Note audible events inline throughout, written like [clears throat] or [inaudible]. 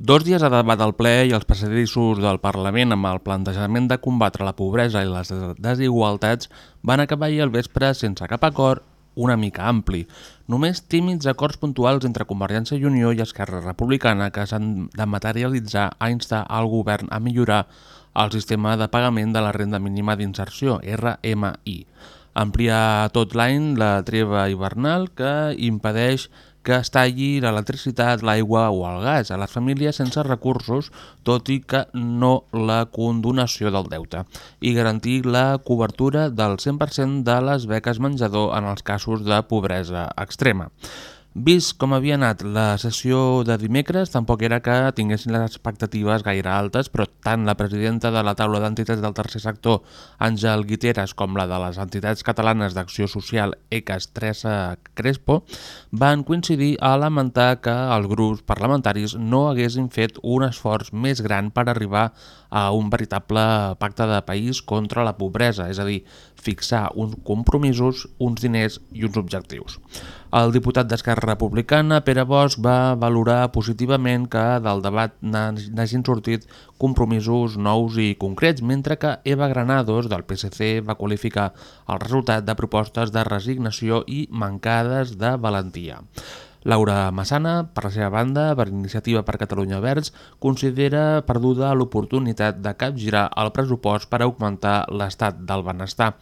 Dos dies de debat al ple i els passadissos del Parlament amb el plantejament de combatre la pobresa i les desigualtats van acabar ahir al vespre sense cap acord una mica ampli. Només tímids acords puntuals entre Convergència i Unió i Esquerra Republicana que s'han de materialitzar a instar al govern a millorar el sistema de pagament de la renda mínima d'inserció, RMI. Ampliar tot l'any la treva hivernal que impedeix que es talli l'electricitat, l'aigua o el gas a les famílies sense recursos, tot i que no la condonació del deute, i garantir la cobertura del 100% de les beques menjador en els casos de pobresa extrema. Vist com havia anat la sessió de dimecres, tampoc era que tinguessin les expectatives gaire altes, però tant la presidenta de la taula d'entitats del tercer sector, Àngel Guiteres, com la de les entitats catalanes d'acció social, ECAS, Teresa Crespo, van coincidir a lamentar que els grups parlamentaris no haguessin fet un esforç més gran per arribar a un veritable pacte de país contra la pobresa, és a dir, fixar uns compromisos, uns diners i uns objectius. El diputat d'Esquerra Republicana, Pere Bosch, va valorar positivament que del debat n'hagin sortit compromisos nous i concrets, mentre que Eva Granados, del PSC, va qualificar el resultat de propostes de resignació i mancades de valentia. Laura Massana, per la seva banda, per Iniciativa per Catalunya Verds, considera perduda l'oportunitat de capgirar el pressupost per augmentar l'estat del benestar.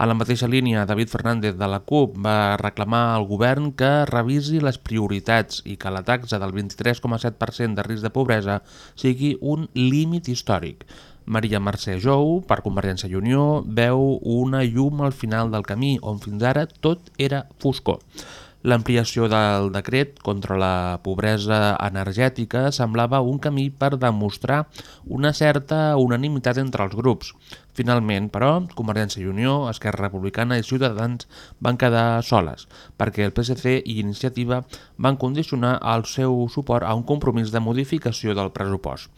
A la mateixa línia, David Fernández de la CUP va reclamar al govern que revisi les prioritats i que la taxa del 23,7% de risc de pobresa sigui un límit històric. Maria Mercè Jou, per Convergència i Unió, veu una llum al final del camí, on fins ara tot era foscor. L'ampliació del decret contra la pobresa energètica semblava un camí per demostrar una certa unanimitat entre els grups. Finalment, però, Convergència i Unió, Esquerra Republicana i Ciutadans van quedar soles, perquè el PSC i Iniciativa van condicionar el seu suport a un compromís de modificació del pressupost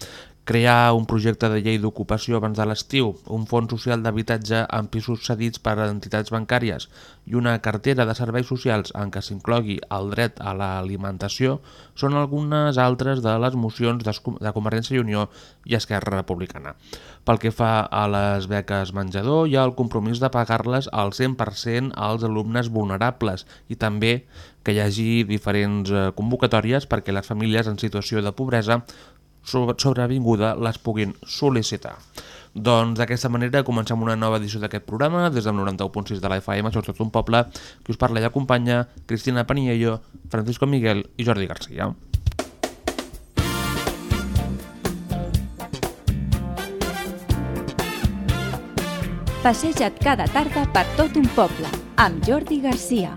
crear un projecte de llei d'ocupació abans de l'estiu, un fons social d'habitatge amb pisos cedits per a entitats bancàries i una cartera de serveis socials en què s'inclogui el dret a l'alimentació són algunes altres de les mocions de Convergència i Unió i Esquerra Republicana. Pel que fa a les beques menjador, hi ha el compromís de pagar-les al 100% als alumnes vulnerables i també que hi hagi diferents eh, convocatòries perquè les famílies en situació de pobresa sobrevinguda les puguin sol·licitar. Doncs d'aquesta manera comencem una nova edició d'aquest programa des del 91.6 de la FM, tot un poble, que us parla i acompanya Cristina Paniello, Francisco Miguel i Jordi Garcia. Passeja't cada tarda per tot un poble, amb Jordi Garcia.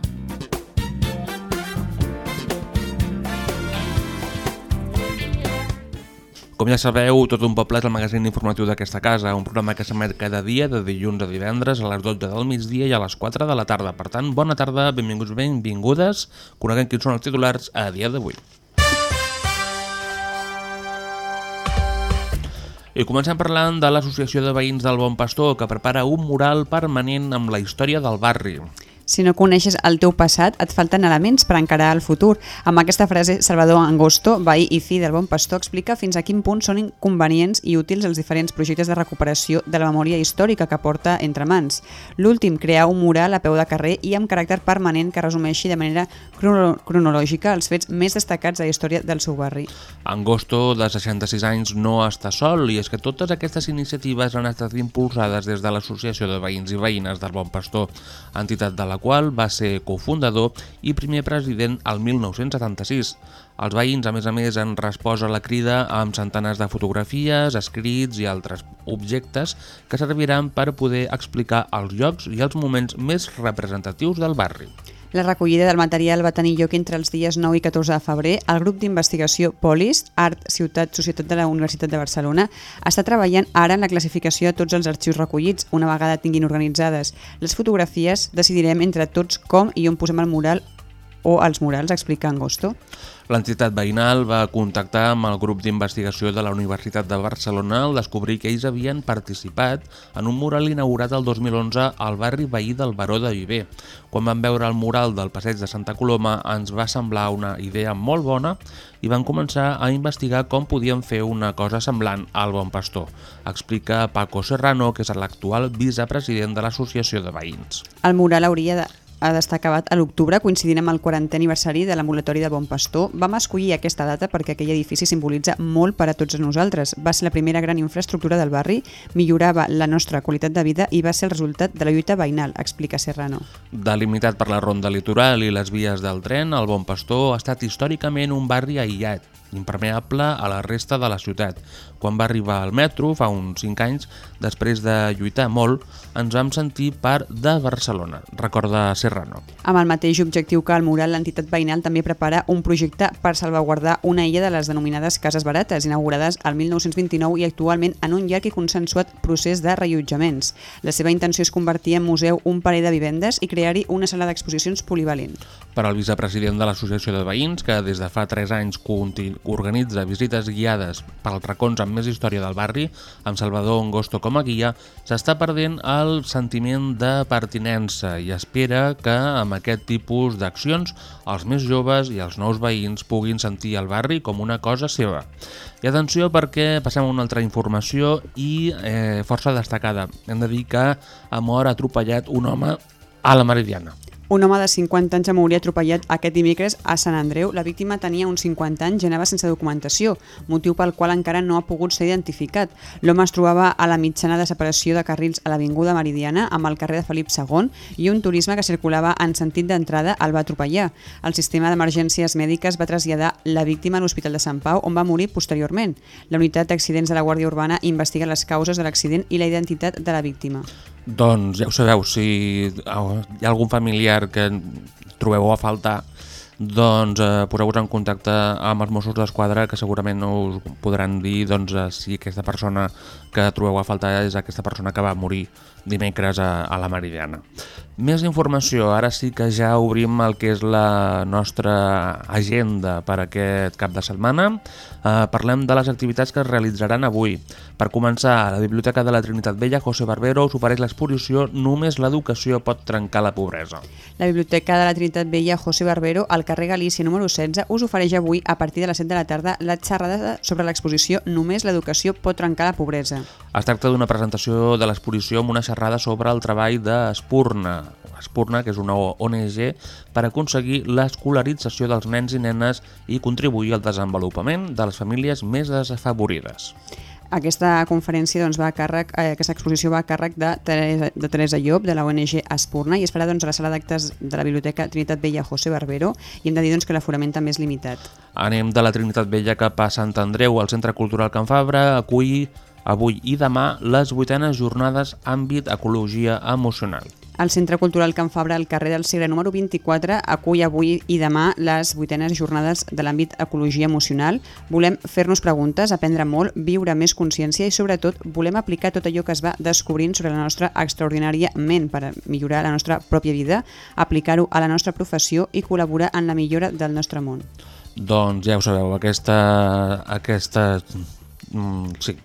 Com ja sabeu, Tot un poble és el magazín informatiu d'aquesta casa, un programa que s'emet cada dia de dilluns a divendres a les 12 del migdia i a les 4 de la tarda. Per tant, bona tarda, benvinguts, benvingudes, coneguem quins són els titulars a dia d'avui. I comencem parlant de l'Associació de Veïns del Bon Pastor, que prepara un mural permanent amb la història del barri. Si no coneixes el teu passat, et falten elements per encarar el futur. Amb aquesta frase, Salvador Angosto, veí i fi del Bon Pastor, explica fins a quin punt són inconvenients i útils els diferents projectes de recuperació de la memòria històrica que porta entre mans. L'últim, crear un mural a peu de carrer i amb caràcter permanent que resumeixi de manera crono cronològica els fets més destacats de la història del seu barri. Angosto, de 66 anys, no està sol i és que totes aquestes iniciatives han estat impulsades des de l'Associació de Veïns i Veïnes del Bon Pastor, entitat de la la qual va ser cofundador i primer president al 1976. Els veïns, a més a més, han respost a la crida amb centenars de fotografies, escrits i altres objectes que serviran per poder explicar els llocs i els moments més representatius del barri. La recollida del material va tenir lloc entre els dies 9 i 14 de febrer. El grup d'investigació POLIS, Art, Ciutat, Societat de la Universitat de Barcelona, està treballant ara en la classificació de tots els arxius recollits. Una vegada tinguin organitzades les fotografies, decidirem entre tots com i on posem el mural o els murals, explica Angosto. L'entitat veïnal va contactar amb el grup d'investigació de la Universitat de Barcelona al descobrir que ells havien participat en un mural inaugurat el 2011 al barri veí del Baró de Viver. Quan van veure el mural del passeig de Santa Coloma ens va semblar una idea molt bona i van començar a investigar com podien fer una cosa semblant al Bon Pastor, explica Paco Serrano, que és l'actual vicepresident de l'Associació de Veïns. El mural hauria de ha d'estar acabat a l'octubre, coincidint amb el 40è aniversari de l'ambulatori de Bon Pastor. Vam escollir aquesta data perquè aquell edifici simbolitza molt per a tots nosaltres. Va ser la primera gran infraestructura del barri, millorava la nostra qualitat de vida i va ser el resultat de la lluita veïnal, explica Serrano. Delimitat per la ronda litoral i les vies del tren, el Bon Pastor ha estat històricament un barri aïllat, impermeable a la resta de la ciutat. Quan va arribar al metro, fa uns 5 anys, després de lluitar molt, ens vam sentir part de Barcelona, recorda Serrano. Amb el mateix objectiu que el mural, l'entitat veïnal també prepara un projecte per salvaguardar una illa de les denominades cases barates, inaugurades al 1929 i actualment en un llarg i consensuat procés de rellotjaments. La seva intenció és convertir en museu un parell de vivendes i crear-hi una sala d'exposicions polivalent. Per al vicepresident de l'Associació de Veïns, que des de fa 3 anys organitza visites guiades pels racons amb més història del barri, amb Salvador Angosto com a guia, s'està perdent el sentiment de pertinença i espera que amb aquest tipus d'accions els més joves i els nous veïns puguin sentir el barri com una cosa seva. I atenció perquè passem a una altra informació i eh, força destacada. Hem de dir que ha mort atropellat un home a la Meridiana. Un home de 50 anys ha morir atropellat aquest dimecres a Sant Andreu. La víctima tenia uns 50 anys i anava sense documentació, motiu pel qual encara no ha pogut ser identificat. L'home es trobava a la mitjana de separació de carrils a l'Avinguda Meridiana amb el carrer de Felip II i un turisme que circulava en sentit d'entrada el va atropellar. El sistema d'emergències mèdiques va traslladar la víctima a l'Hospital de Sant Pau, on va morir posteriorment. La unitat d'accidents de la Guàrdia Urbana investiga les causes de l'accident i la identitat de la víctima. Doncs ja ho sabeu, si hi ha algun familiar que trobeu a faltar, doncs eh, poseu-vos en contacte amb els Mossos d'Esquadra que segurament us podran dir doncs, eh, si aquesta persona que trobeu a faltar és aquesta persona que va morir dimecres a, a la Meridiana. Més informació, ara sí que ja obrim el que és la nostra agenda per aquest cap de setmana. Eh, parlem de les activitats que es realitzaran avui. Per començar, a la Biblioteca de la Trinitat Vella, José Barbero us ofereix l'exposició Només l'educació pot trencar la pobresa. La Biblioteca de la Trinitat Vella, José Barbero, al carrer Galícia número 16, us ofereix avui, a partir de les 7 de la tarda, la xerrada sobre l'exposició Només l'educació pot trencar la pobresa. Es tracta d'una presentació de l'exposició amb una xerrada sobre el treball d'Espurna, Espurna, que és una ONG per aconseguir l'escolarització dels nens i nenes i contribuir al desenvolupament de les famílies més desafavorides. Aquesta conferència doncs, va a càrrec, eh, aquesta exposició va a càrrec de Teresa, de Teresa Llop, de la ONG Espurna, i es farà doncs, a la sala d'actes de la Biblioteca Trinitat Vella José Barbero, i hem de dir doncs, que l'aforament també és limitat. Anem de la Trinitat Vella cap a Sant Andreu, al Centre Cultural Can Fabra, acull avui i demà les vuitenes jornades àmbit ecologia emocional. El Centre Cultural Can Fabra, al carrer del Segre número 24, acull avui i demà les vuitenes jornades de l'àmbit ecologia emocional. Volem fer-nos preguntes, aprendre molt, viure més consciència i, sobretot, volem aplicar tot allò que es va descobrint sobre la nostra extraordinària ment per millorar la nostra pròpia vida, aplicar-ho a la nostra professió i col·laborar en la millora del nostre món. Doncs ja ho sabeu, aquesta... aquesta mm, sí,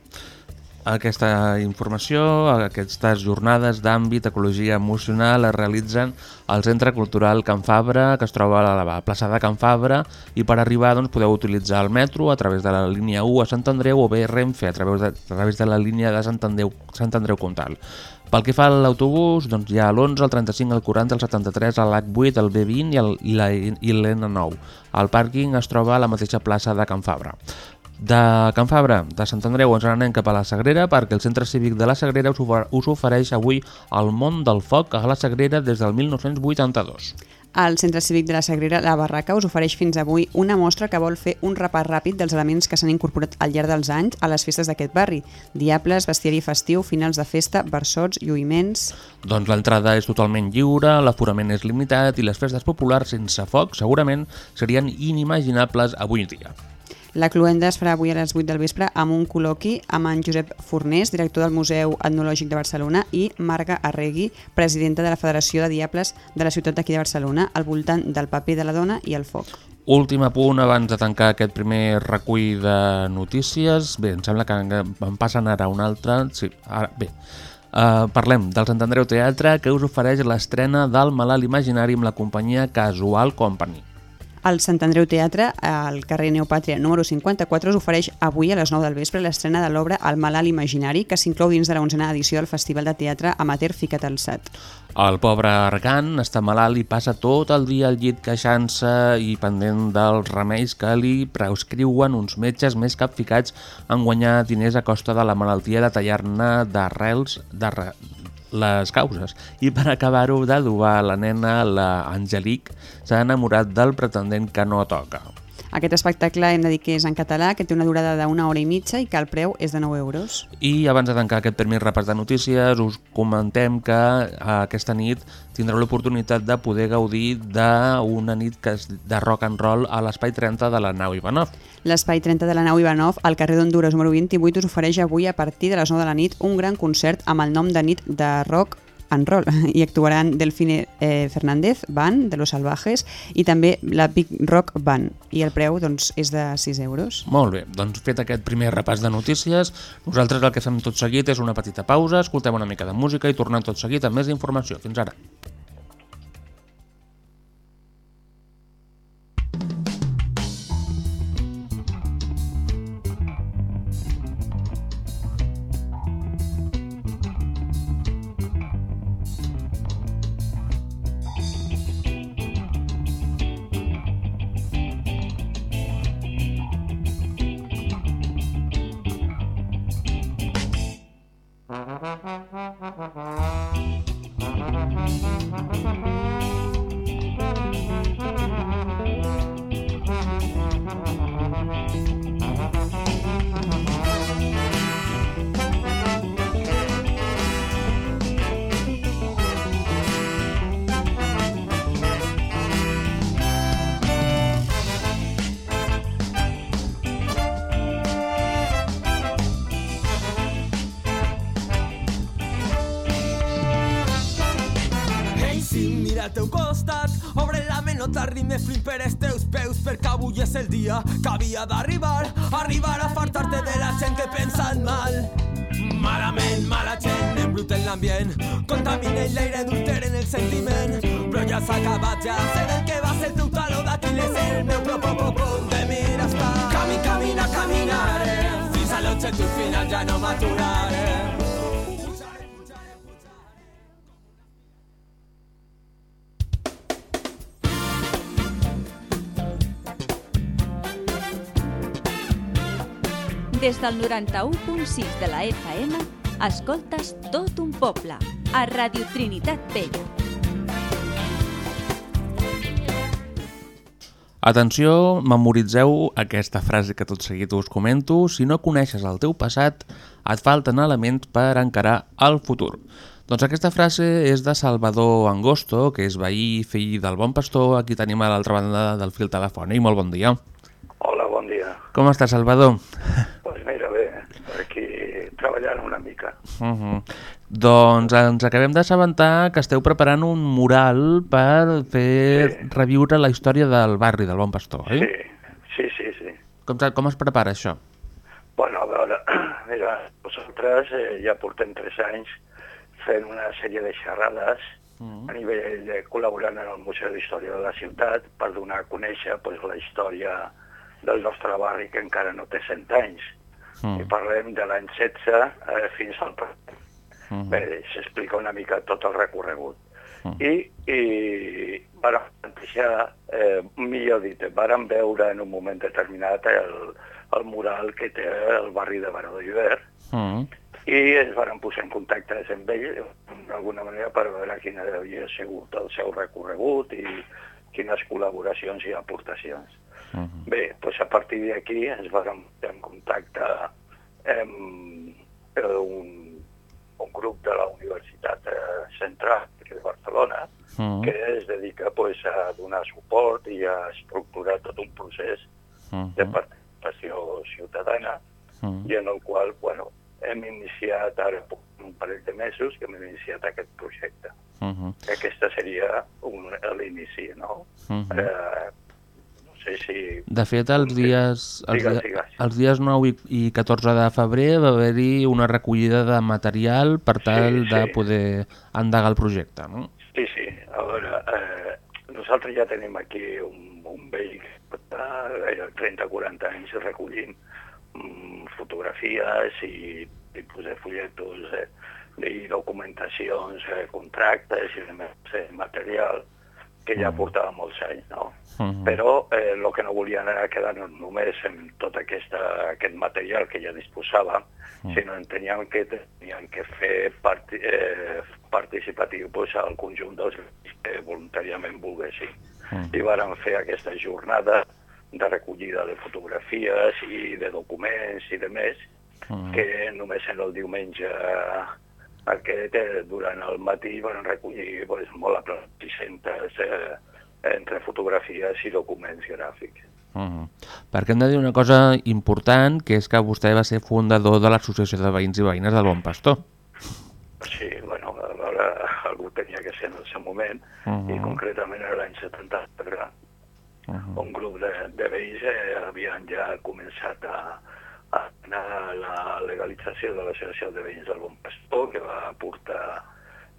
aquesta informació, aquestes jornades d'àmbit ecologia emocional es realitzen al Centre Cultural Can Fabra, que es troba a la plaça de Can Fabra, i per arribar doncs, podeu utilitzar el metro a través de la línia 1 a Sant Andreu o bé Renfe a través de, a través de la línia de Sant Andreu, Sant Andreu Comtal. Pel que fa a l'autobús, doncs hi ha l'11, el 35, el 40, el 73, l'H8, el B20 i l'N9. El pàrquing es troba a la mateixa plaça de Can Fabra. De Can Fabra, de Sant Andreu, ens anem cap a la Sagrera perquè el Centre Cívic de la Sagrera us ofereix avui el món del foc a la Sagrera des del 1982. El Centre Cívic de la Sagrera La Barraca us ofereix fins avui una mostra que vol fer un repàs ràpid dels elements que s'han incorporat al llarg dels anys a les festes d'aquest barri. Diables, bestiari festiu, finals de festa, versots, lluïments... Doncs l'entrada és totalment lliure, l'aforament és limitat i les festes populars sense foc segurament serien inimaginables avui dia. La cluenda es farà avui a les 8 del vespre amb un col·loqui amb en Josep Fornés, director del Museu Etnològic de Barcelona, i Marga Arregui, presidenta de la Federació de Diables de la ciutat d'aquí de Barcelona, al voltant del paper de la dona i el foc. Últim apunt abans de tancar aquest primer recull de notícies. Bé, em sembla que em passen ara un altre. Sí, ara, bé. Uh, parlem del Sant Andreu Teatre que us ofereix l'estrena del Malalt Imaginari amb la companyia Casual Company. El Sant Andreu Teatre, al carrer Neopàtria número 54, us ofereix avui a les 9 del vespre l'estrena de l'obra El malalt imaginari, que s'inclou dins de la onzena edició del Festival de Teatre Amateur Ficat al Sat. El pobre Argan està malalt i passa tot el dia al llit queixant-se i pendent dels remeis que li prescriuen uns metges més capficats en guanyar diners a costa de la malaltia de tallar-ne d'arrels de les causes. I per acabar-ho d'adobar la nena, la Angelique, s'ha enamorat del pretendent que no toca. Aquest espectacle hem de dir que és en català, que té una durada d'una hora i mitja i que el preu és de 9 euros. I abans de tancar aquest primer repàs de notícies, us comentem que eh, aquesta nit tindreu l'oportunitat de poder gaudir d'una nit que és de rock and roll a l'Espai 30 de la nau Ivanov. L'Espai 30 de la nau Ivanov, al carrer d'Honduras número 28, us ofereix avui a partir de les 9 de la nit un gran concert amb el nom de nit de rock en rol [laughs] i actuaran Delfine eh, Fernández, Band, de Los Salvajes, i també la Big Rock Band. I el preu doncs, és de 6 euros. Molt bé, doncs fet aquest primer repàs de notícies, nosaltres el que fem tot seguit és una petita pausa, escoltem una mica de música i tornem tot seguit amb més informació. Fins ara. T'arribi flipper els teus peus, perquè avui és el dia que havia d'arribar, arribar a fartar-te de la gent que pensa en mal. Malament, mala gent, embruten l'ambient, contaminen l'aire, adulteren el sentiment, però ja s'ha acabat, ja sé del que va ser el teu taló d'Aquiles, el meu propòsit de mirar està. Cami, camina, caminaré, fins a l'objectiu final ja no m'aturaré. Del 91.6 de la FM, escoltes tot un poble, a Radio Trinitat Vella. Atenció, memoritzeu aquesta frase que tot seguit us comento. Si no coneixes el teu passat, et falten elements per encarar el futur. Doncs aquesta frase és de Salvador Angosto, que és veí, fill del bon pastor, aquí tenim a l'altra banda del fil telefònic. Molt bon dia. Hola, bon dia. Com estàs, Salvador? Doncs pues mira, bé, aquí treballant una mica. Uh -huh. Doncs ens acabem d'assabentar que esteu preparant un mural per fer Sí. reviure la història del barri del Bon Pastor, oi? Sí, sí, sí, sí. Com, com es prepara això? Bueno, a veure, [clears throat] mira, nosaltres eh, ja portem tres anys fent una sèrie de xerrades a nivell de col·laborant en el Museu d'Història de la ciutat per donar a conèixer pues, la història del nostre barri que encara no té 100 anys. Mm. I parlem de l'any 16 eh, fins al present. Mhm. Bé, s'explica una mica tot el recorregut. Mm. I, i vàrem plantejar, eh, millor dit, vàrem veure en un moment determinat el, el mural que té el barri de Baró de Llobert Mm. i ens vàrem posar en contacte amb ell, d'alguna manera per veure quin havia sigut el seu recorregut i quines col·laboracions i aportacions. Uh -huh. Bé, doncs a partir d'aquí ens vam posar en contacte amb eh, un, un grup de la Universitat eh, Central de Barcelona Uh -huh. que es dedica pues, a donar suport i a estructurar tot un procés Uh de -huh. participació ciutadana Uh -huh. i en el qual bueno, hem iniciat ara un parell de mesos que hem iniciat aquest projecte. Uh -huh. Que aquesta seria l'inici, no? Uh -huh. Eh, sé si... De fet, els dies, els, Digues, digues. els dies 9 i i 14 de febrer va haver-hi una recollida de material per tal Sí, de sí. poder endegar el projecte, no? Sí, sí. A veure, eh, nosaltres ja tenim aquí un, un vell que està gairebé 30-40 anys recollint mm, fotografies i tipus de folletos eh, i documentacions, eh, contractes i eh, material que ja portava molts anys, no? Mhm. Però eh, el que no volien era quedar-nos només en tot aquesta, aquest material que ja disposàvem, sinó enteníem que tenien que fer parti, eh, participatiu pues, al conjunt dels que voluntàriament volguessin. Mhm. I vàrem fer aquesta jornada de recollida de fotografies i de documents i de més, Mhm. que només en el diumenge aquest, eh, durant el matí van recollir pues, molt a prop de 600 eh, entre fotografies i documents gràfics. Uh -huh. Perquè hem de dir una cosa important, que és que vostè va ser fundador de l'Associació de Veïns i Veïnes del Bon Pastor. Sí, bueno, a veure, algú tenia que ser en el seu moment, Mhm. i concretament en l'any 74 Uh -huh. un grup de, de veïns eh, havien ja començat a anar a la legalització de l'Associació de Veïns del Bon Pastor, que va portar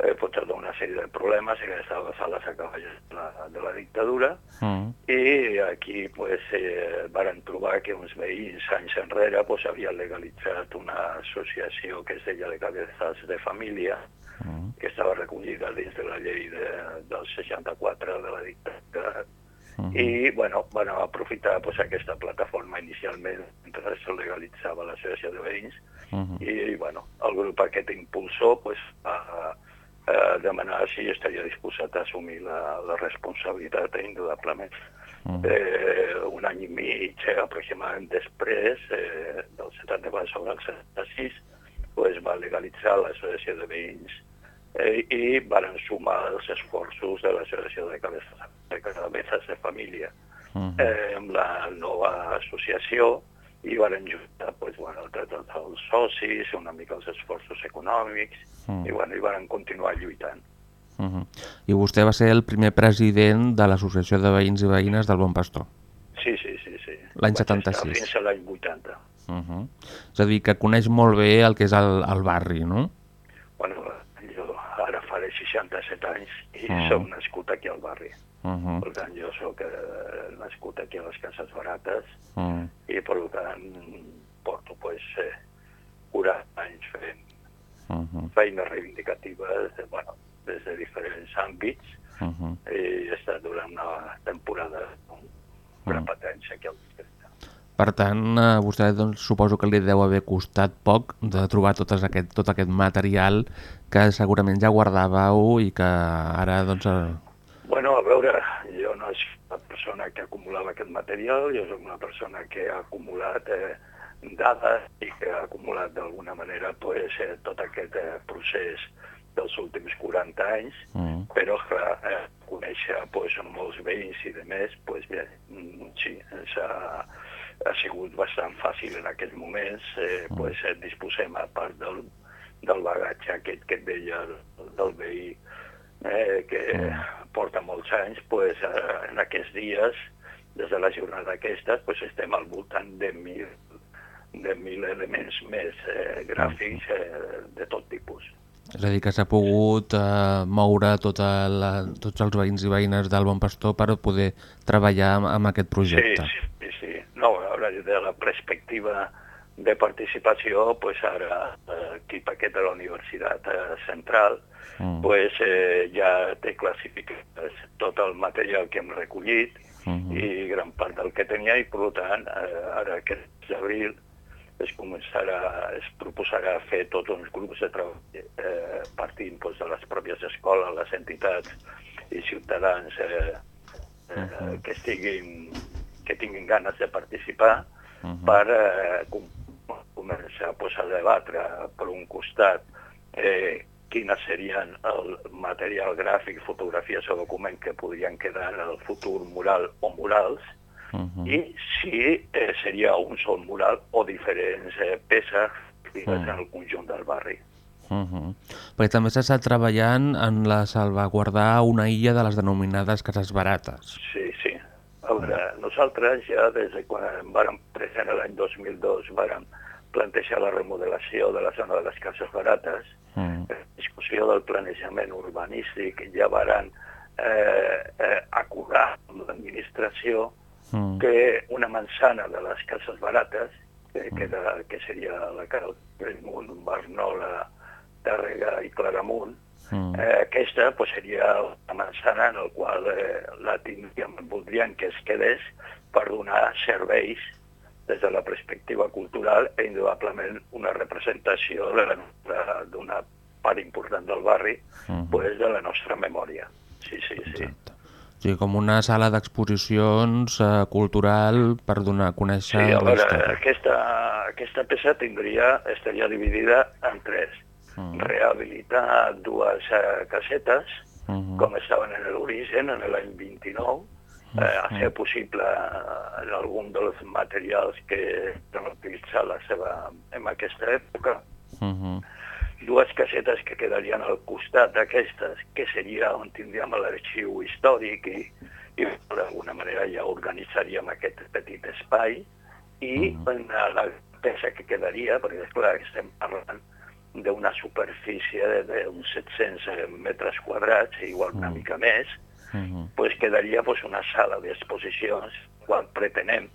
eh, pues, tota una sèrie de problemes que estava a les acaballes de la, de la dictadura, -huh. i aquí pues, eh, varen trobar que uns veïns anys enrere pues, havien legalitzat una associació que es deia de cabezas de família, -huh. que estava recollida dins de la llei de, del 64 de la dictadura Mhm. i bueno, van aprofitar pues, aquesta plataforma inicialment mentre se legalitzava l'associació de veïns Uh -huh. i bueno, el grup aquest impulsor pues, va eh, demanar si estaria disposat a assumir la, la responsabilitat indudablement. Mhm. Eh, un any i mig eh, aproximadament després, eh, del 70 sobre el 76, pues, va legalitzar l'associació de veïns eh, i van sumar els esforços de l'associació de cabezas de, cabezas de família Uh -huh. eh, amb la nova associació i van juntar pues, bueno, tots els socis, una mica els esforços econòmics Mm. i, bueno, i van continuar lluitant. Uh -huh. I vostè va ser el primer president de l'Associació de Veïns i Veïnes del Bon Pastor. Sí, sí, sí. sí. L'any Vaig estar 76. Fins a l'any 80. Uh -huh. És a dir, que coneix molt bé el que és el, el barri, no? Bueno, jo ara faré 67 anys i Mm. soc nascut aquí al barri. Uh -huh. Per tant, jo sóc eh, nascut aquí a les Cases Barates Uh -huh. i, per tant, porto pues, eh, 40 anys fent Uh -huh. feines reivindicatives eh, bueno, des de diferents àmbits Uh -huh. i he estat durant una temporada gran patència aquí al districte. Per tant, a vostè doncs, suposo que li deu haver costat poc de trobar tot aquest, tot aquest material que segurament ja guardàveu i que ara doncs, eh, Bueno, a veure, jo no soc una persona que acumulava aquest material, jo soc una persona que ha acumulat eh, dades i que ha acumulat d'alguna manera pues, eh, tot aquest eh, procés dels últims 40 anys, Mm. però clar, eh, conèixer pues, molts veïns i de més, pues, bé, mm, sí, ha, ha sigut bastant fàcil en aquells moments, eh, pues, eh, disposem a part del, del bagatge aquest que et deia el, del veí, eh, que porta molts anys, pues, eh, en aquests dies, des de la jornada aquesta, pues, estem al voltant de mil, de mil elements més eh, gràfics eh, de tot tipus. és a dir, que s'ha pogut eh, moure tota la, tots els veïns i veïnes del Bon Pastor per poder treballar amb, amb aquest projecte. Sí, sí, sí. No, a veure, des de la perspectiva de participació, pues ara eh, l'equip aquest de la Universitat eh, Central Mm. pues, eh, ja té classificat tot el material que hem recollit Mhm. i gran part del que tenia i, per tant, eh, ara aquest mes d'abril es començarà, es proposarà fer tots uns grups de treball eh, partint doncs, de les pròpies escoles, les entitats i ciutadans eh, eh, que, estiguin, que tinguin ganes de participar per eh, com, començar pues, a debatre per un costat eh, quines serien el material gràfic, fotografies o document que podrien quedar en el futur mural o murals, Mhm. i si eh, seria un sol mural o diferents eh, peces digues, en el conjunt del barri. Uh -huh. Perquè també s'està treballant en la salvaguardar una illa de les denominades cases barates. Sí, sí. A veure, nosaltres ja des de quan vàrem present l'any 2002 vàrem plantejar la remodelació de la zona de les cases barates, Mm. la discussió del planejament urbanístic ja varen eh, eh, acordar amb l'administració Mm. que una manzana de les cases barates, que, que, de, que seria la cara Bellmunt, Barnola, Tàrrega i Claramunt, Mm. eh, aquesta pues, seria una manzana en el qual eh, la tindríem, voldrien que es quedés per donar serveis des de la perspectiva cultural e indudablement una representació la d'una part important del barri, Mhm. pues, de la nostra memòria. Sí, sí, sí. Exacte. O sigui, com una sala d'exposicions eh, cultural per donar a Sí, conèixer a la veure, història. aquesta, aquesta peça tindria, estaria dividida en tres. Mm. Rehabilitar dues eh, casetes, Mhm. com estaven en l'origen, en l'any 29, eh, a fer possible eh, en algun dels materials que van utilitzar la seva, en aquesta època. Mhm. Dues casetes que quedarien al costat d'aquestes, que seria on tindríem l'arxiu històric i, i d'alguna manera ja organitzaríem aquest petit espai i en la peça que quedaria, perquè esclar, estem parlant d'una superfície de- d'uns 700 metres quadrats, igual una mica més, Mhm. pues quedaria pues, una sala d'exposicions, quan pretenem,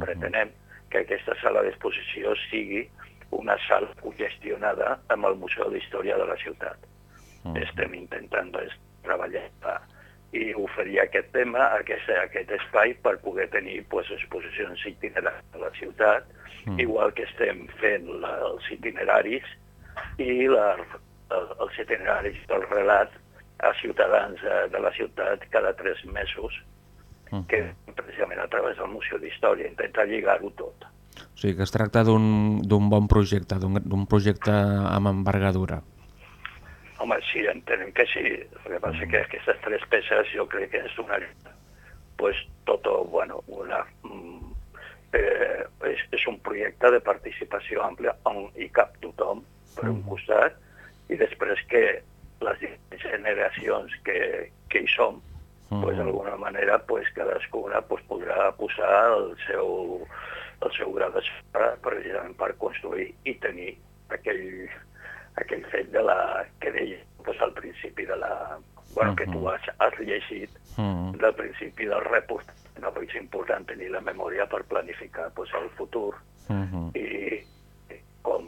pretenem que aquesta sala d'exposició sigui una sala gestionada amb el Museu d'Història de la ciutat. Estem intentant doncs, treballar i oferir aquest tema, aquest, aquest espai per poder tenir pues, exposicions itinerants a la ciutat, Mm. igual que estem fent la, els itineraris i la, el, els itineraris del relat a ciutadans eh, de la ciutat cada tres mesos, que precisament a través del Museu d'Història, intentar lligar-ho tot. O sigui, que es tracta d'un bon projecte, d'un projecte amb envergadura. Home, sí, entenem que sí. El que passa que aquestes tres peces jo crec que ens donarien pues, tot, bueno, una, mm, eh, és, és un projecte de participació àmplia on hi cap tothom per un costat i després que les generacions que, que hi som pues, d'alguna manera pues, cadascuna pues, podrà posar el seu, el seu gra de sorra precisament per construir i tenir aquell, aquell fet de la, que deia pues, al principi de la... Bueno, que tu has, has llegit Mm. del principi del report. No, és important tenir la memòria per planificar pues, el futur Mhm. i com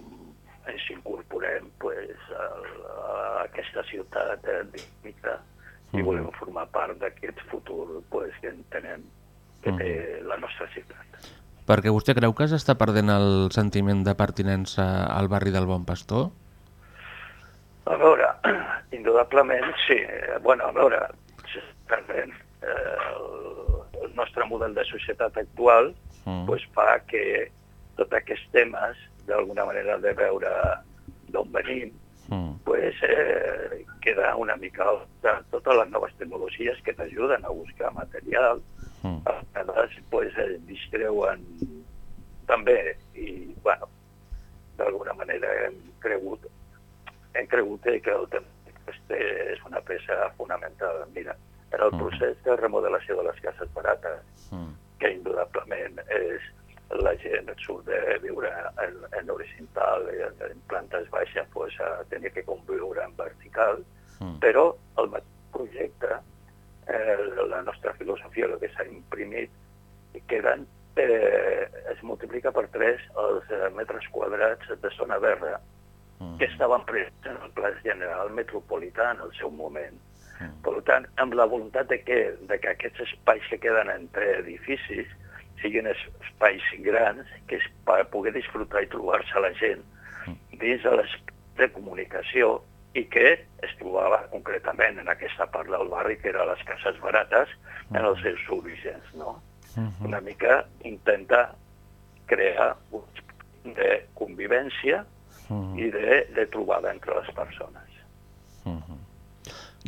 ens incorporem pues, a, a aquesta ciutat eh, dinàmica i volem formar part d'aquest futur pues, que entenem que té la nostra ciutat. Perquè vostè creu que s'està perdent el sentiment de pertinença al barri del Bon Pastor? A veure, [clears throat] indudablement sí. Bueno, a veure, s'està perdent. Eh, el nostre model de societat actual Mm. pues, fa que tots aquests temes, d'alguna manera, de veure d'on venim, Mm. pues, eh, queda una mica de totes les noves tecnologies que t'ajuden a buscar material, Mm. a vegades pues, eh, distreuen també i, bueno, d'alguna manera hem cregut hem cregut que el este és una peça fonamental. Mira, en el Mm. procés de remodelació de les cases barates, Mm. que indudablement és la gent surt de viure en, en horitzontal, en, en plantes baixes, pues, a tenir que conviure en vertical, Mm. però el projecte, eh, la nostra filosofia, el que s'ha imprimit, queden, eh, es multiplica per 3 els eh, metres quadrats de zona verda que estaven presents en el Pla General Metropolità en el seu moment. Per tant, amb la voluntat de que, de que aquests espais que queden entre edificis siguin es- espais grans que és per poder disfrutar i trobar-se la gent dins de les de comunicació i que es trobava concretament en aquesta part del barri, que eren les cases barates, en els seus orígens, no? Una mica intenta crear un de convivència i de, de trobada entre les persones.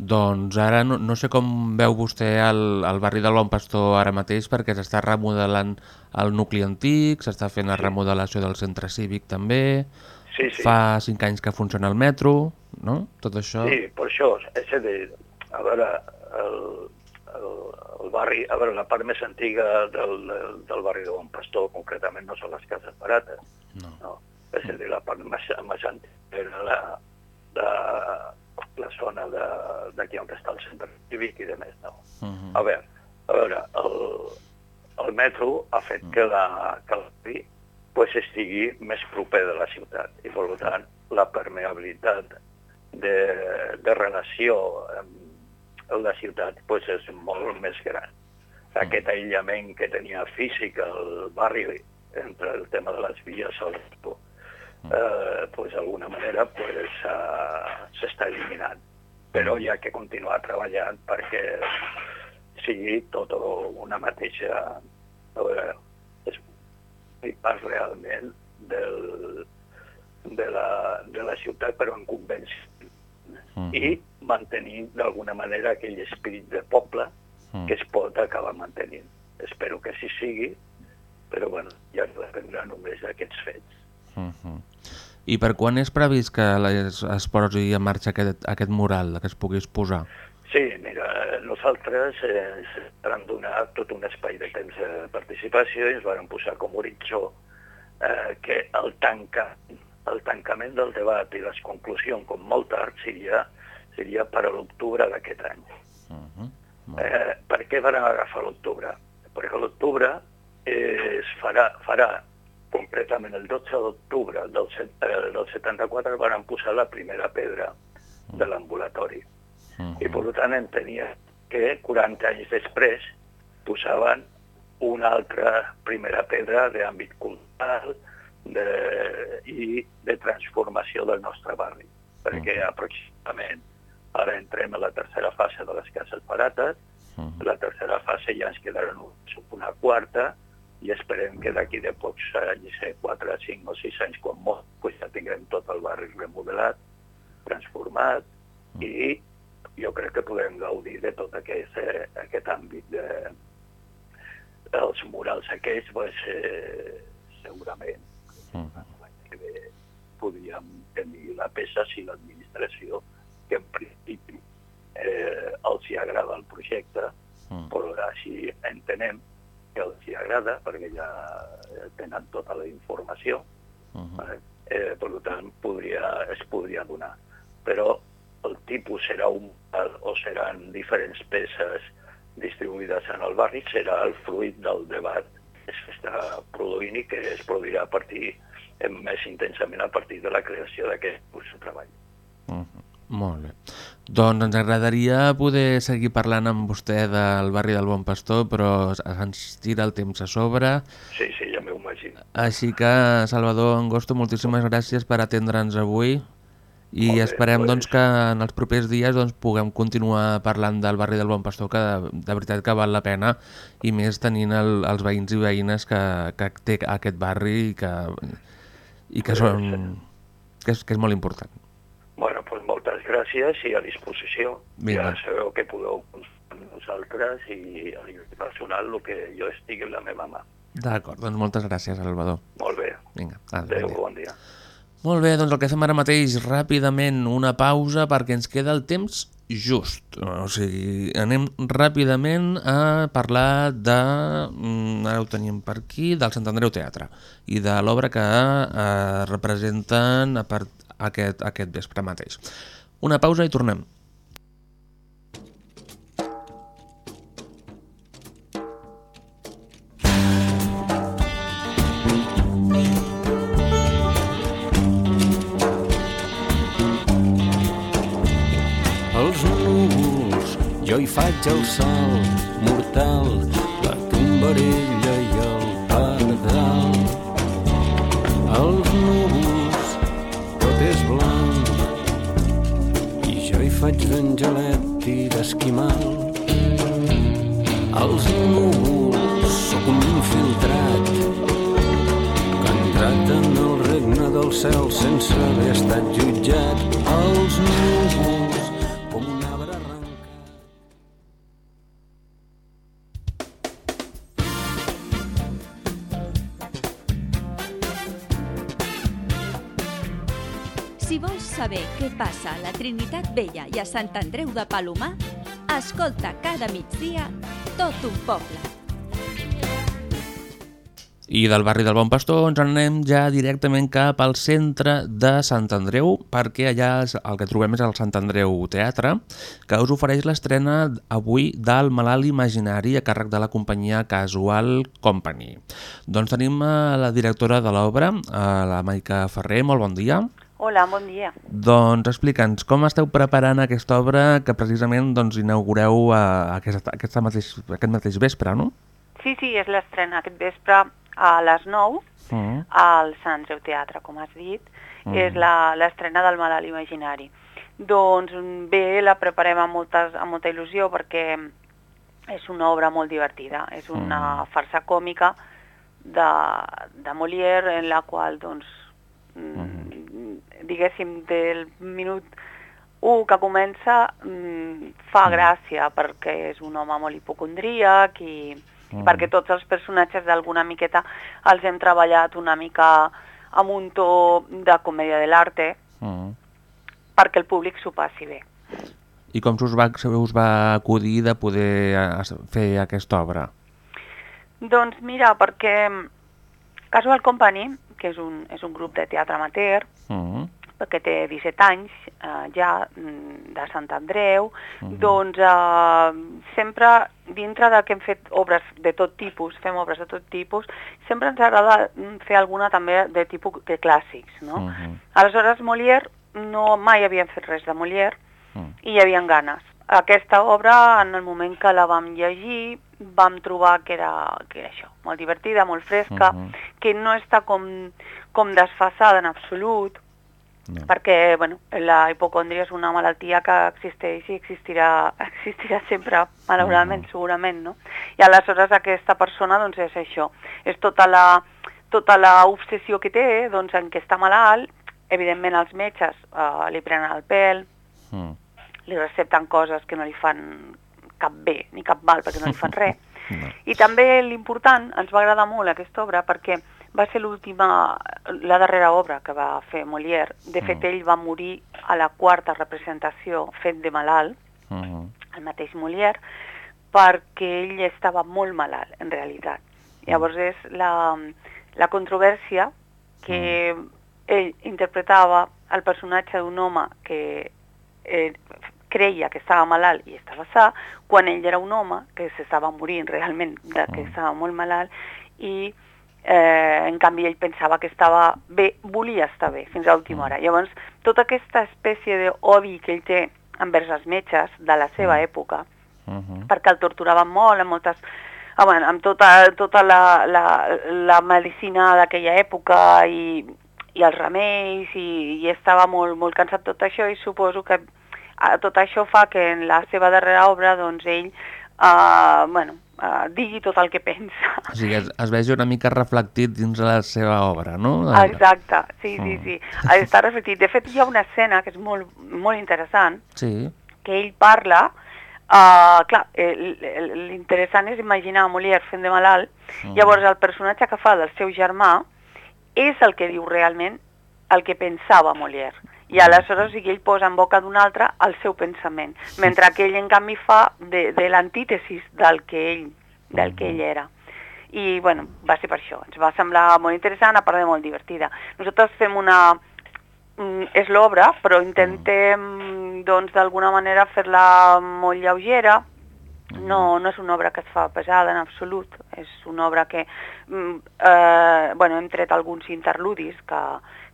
Doncs ara no, no sé com veu vostè el, el barri del Bon Pastor ara mateix perquè s'està remodelant el nucli antic, s'està fent la remodelació del centre cívic també, Sí, sí. fa cinc anys que funciona el metro, no? Tot això... Sí, per això, és a dir, a veure, el, el, el barri, a veure, la part més antiga del, del, del barri de Bon Pastor, concretament, no són les cases barates, No. no. És a dir, la part més, més antiga era la, de, la zona de- d'aquí on està el centre cívic i de més, no. Mhm. A veure, a veure el, el metro ha fet que, la, que barri pues, estigui més proper de la ciutat i, per tant, la permeabilitat de, de relació amb la ciutat pues, és molt més gran. Aquest aïllament que tenia físic el barri entre el tema de les vies o l'Expo, eh, pues, d'alguna manera pues, s'ha- s'està eliminant. Però hi ha que continuar treballant perquè sigui tot una mateixa... Veure, és i pas realment del, de, la, de la ciutat, però en convenció. I mantenir d'alguna manera aquell espírit de poble que es pot acabar mantenint. Espero que així sigui, però bueno, ja dependrà només d'aquests fets. Mhm. I per quan és previst que les, es posi en marxa aquest, aquest mural, que es pugui posar? Sí, mira, nosaltres eh, ens vam donar tot un espai de temps de participació i ens vam posar com a horitzó eh, que el, tanca, el tancament del debat i les conclusions, com molt tard, seria, seria per a l'octubre d'aquest any. Eh, per què van agafar l'octubre? Perquè l'octubre eh, es farà, farà concretament el 12 d'octubre del, eh, del 74 van posar la primera pedra de l'ambulatori. I per tant entenia que 40 anys després posaven una altra primera pedra d'àmbit cultural de, i de transformació del nostre barri. Perquè aproximadament ara entrem a la tercera fase de les cases barates, la tercera fase ja ens quedarà només una quarta i esperem que d'aquí de pocs anys, eh, 4, 5 o 6 anys, com molt, pues ja tinguem tot el barri remodelat, transformat i jo crec que podem gaudir de tot aquest, eh, aquest àmbit de, els murals aquells, pues, eh, segurament l'any que ve podríem tenir la peça si l'administració, que en principi eh, els hi agrada el projecte, però així entenem que els hi agrada perquè ja tenen tota la informació, eh, eh, per tant podria, es podria donar. Però el tipus serà un o seran diferents peces distribuïdes en el barri, serà el fruit del debat que s'està produint i que es produirà a partir més intensament a partir de la creació d'aquest curs de treball. Molt bé. Doncs ens agradaria poder seguir parlant amb vostè del barri del Bon Pastor, però ens tira el temps a sobre. Sí, sí, ja m'ho imagino. Així que, Salvador Angosto, moltíssimes gràcies per atendre'ns avui i Molt bé, esperem doncs. que en els propers dies doncs, puguem continuar parlant del barri del Bon Pastor, que de, de veritat que val la pena, i més tenint el, els veïns i veïnes que, que té aquest barri i que, i que, són, que, és, que és molt important. Bueno, doncs moltes gràcies i a disposició. Vinga. Ja sabeu que podeu amb nosaltres i a nivell personal el que jo estigui en la meva mà. D'acord, doncs moltes gràcies, Salvador. Molt bé. Vinga, adéu, Adéu, bon dia. bon dia. Molt bé, doncs el que fem ara mateix, ràpidament, una pausa perquè ens queda el temps just. O sigui, anem ràpidament a parlar de... mm, Ara ho tenim per aquí, del Sant Andreu Teatre i de l'obra que eh, representen a part, aquest, aquest vespre mateix. Una pausa i tornem. Els núvols, jo hi faig el sol mortal, la tombarella faig d'angelet i d'esquimal. Els núvols sóc un infiltrat que ha entrat en el regne del cel sense haver estat jutjat. Els núvols Trinitat Vella i a Sant Andreu de Palomar, escolta cada migdia tot un poble. I del barri del Bon Pastor ens en anem ja directament cap al centre de Sant Andreu, perquè allà el que trobem és el Sant Andreu Teatre, que us ofereix l'estrena avui del Malalt Imaginari a càrrec de la companyia Casual Company. Doncs tenim la directora de l'obra, la Maica Ferrer, molt bon dia. Hola, bon dia. Doncs explica'ns com esteu preparant aquesta obra que precisament doncs, inaugureu eh, aquesta, aquesta mateix, aquest mateix vespre, no? Sí, sí, és l'estrena aquest vespre a les 9 Mm. al Sant Andreu Teatre, com has dit. Mm. És la- l'estrena del Malalt Imaginari. Doncs bé, la preparem amb, moltes, amb molta il·lusió perquè és una obra molt divertida. És una farsa còmica de, de Molière en la qual, doncs, mm, diguéssim, del minut 1 que comença mm, fa gràcia perquè és un home molt hipocondríac i, i perquè tots els personatges d'alguna miqueta els hem treballat una mica amb un to de comèdia de l'arte Mm. perquè el públic s'ho passi bé. I com us va, us va acudir de poder eh, fer aquesta obra? Doncs mira, perquè Casual Company, que és un, és un grup de teatre amateur, Mm. que té 17 anys eh, ja mm, de Sant Andreu, doncs eh, sempre dintre de que hem fet obres de tot tipus, fem obres de tot tipus, sempre ens agrada mm, fer alguna també de tipus de clàssics, no? Mhm. Aleshores, Molière, no, mai havíem fet res de Molière Mm. i hi havia ganes. Aquesta obra, en el moment que la vam llegir, vam trobar que era, que era això, molt divertida, molt fresca, Mhm. que no està com, com desfasada en absolut, No. perquè bueno, la hipocondria és una malaltia que existeix i existirà, [laughs] existirà sempre, malauradament, segurament, no? I aleshores aquesta persona doncs és això, és tota la, tota la obsessió que té doncs, en què està malalt, evidentment els metges eh, li prenen el pèl, Mm. Li recepten coses que no li fan cap bé ni cap mal perquè no li fan res. [laughs] No. I també l'important, ens va agradar molt aquesta obra perquè va ser l'última, la darrera obra que va fer Molière. De fet, ell va morir a la quarta representació fet de malalt, Mhm. el mateix Molière, perquè ell estava molt malalt, en realitat. Llavors és la, la controvèrsia que ell interpretava el personatge d'un home que eh, creia que estava malalt i estava sa, quan ell era un home que s'estava morint realment, de que estava molt malalt, i eh, en canvi ell pensava que estava bé, volia estar bé, fins a l'última hora. Llavors, tota aquesta espècie d'odi que ell té envers els metges de la seva època, Mhm. perquè el torturaven molt, amb moltes ah, bueno, amb tota, tota la, la, la medicina d'aquella època i, i els remeis i, i estava molt, molt cansat tot això i suposo que tot això fa que en la seva darrera obra doncs ell uh, bueno, uh, digui tot el que pensa. O sigui, es, es vegi una mica reflectit dins de la seva obra, no? Exacte, sí, sí, sí. Està reflectit. De fet, hi ha una escena que és molt, molt interessant, Sí. que ell parla, uh, clar, eh, l'interessant és imaginar Molière fent de malalt, Mm. llavors el personatge que fa del seu germà és el que diu realment el que pensava Molière. I aleshores o sigui, ell posa en boca d'un altre el seu pensament, mentre que ell en canvi fa de, de l'antítesis del que ell del que ell era. I bueno, va ser per això, ens va semblar molt interessant, a part de molt divertida. Nosaltres fem una, mm, és l'obra, però intentem doncs d'alguna manera fer-la molt lleugera, no, no és una obra que es fa pesada en absolut, és una obra que mm, eh, bueno, hem tret alguns interludis que,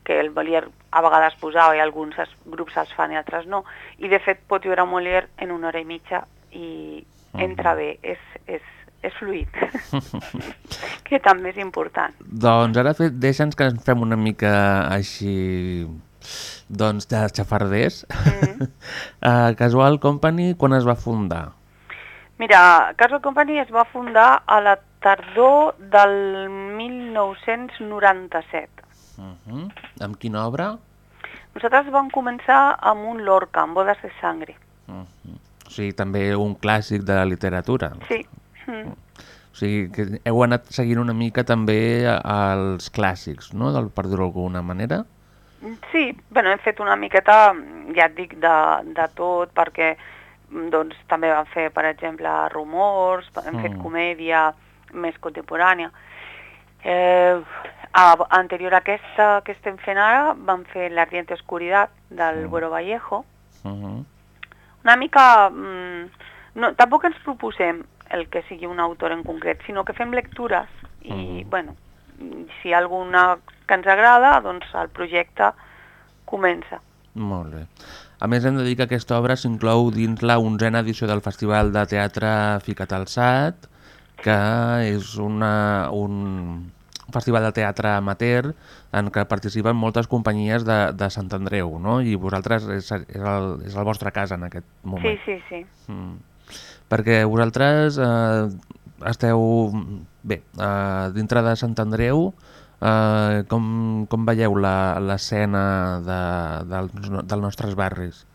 que el Molière a vegades posava i alguns es, grups els fan i altres no, i de fet pot veure Molière en una hora i mitja i entra bé, és, és, és fluid, [laughs] [laughs] que també és important. Doncs ara deixa'ns que ens fem una mica així doncs de xafarders. Mm. uh, [laughs] Casual Company, quan es va fundar? Mira, Casual Company es va fundar a la tardor del 1997. Uh -huh. Amb quina obra? Nosaltres vam començar amb un Lorca, amb Bodes de Sangre. Uh -huh. O sigui, també un clàssic de la literatura. Sí. Mm. O sigui, que heu anat seguint una mica també els clàssics, no?, Del, per dir-ho d'alguna manera. Sí, bueno, hem fet una miqueta, ja et dic, de, de tot, perquè doncs, també vam fer, per exemple, rumors, hem mm. fet comèdia més contemporània. Eh, a, anterior a aquesta que estem fent ara, vam fer L'Ardiente Oscuridad del mm. Buero Vallejo. Uh -huh. Una mica... Mm, no, tampoc ens proposem el que sigui un autor en concret, sinó que fem lectures i, Mm. bueno, si hi ha alguna que ens agrada, doncs el projecte comença. Molt bé. A més, hem de dir que aquesta obra s'inclou dins la onzena edició del Festival de Teatre Ficat al Sat, que és una, un festival de teatre amateur en què participen moltes companyies de, de Sant Andreu, no? I vosaltres és, és, el, és el vostre cas en aquest moment. Sí, sí, sí. Mm. Perquè vosaltres eh, esteu bé, eh, dintre de Sant Andreu, eh, com, com veieu la- l'escena de, dels, dels nostres barris?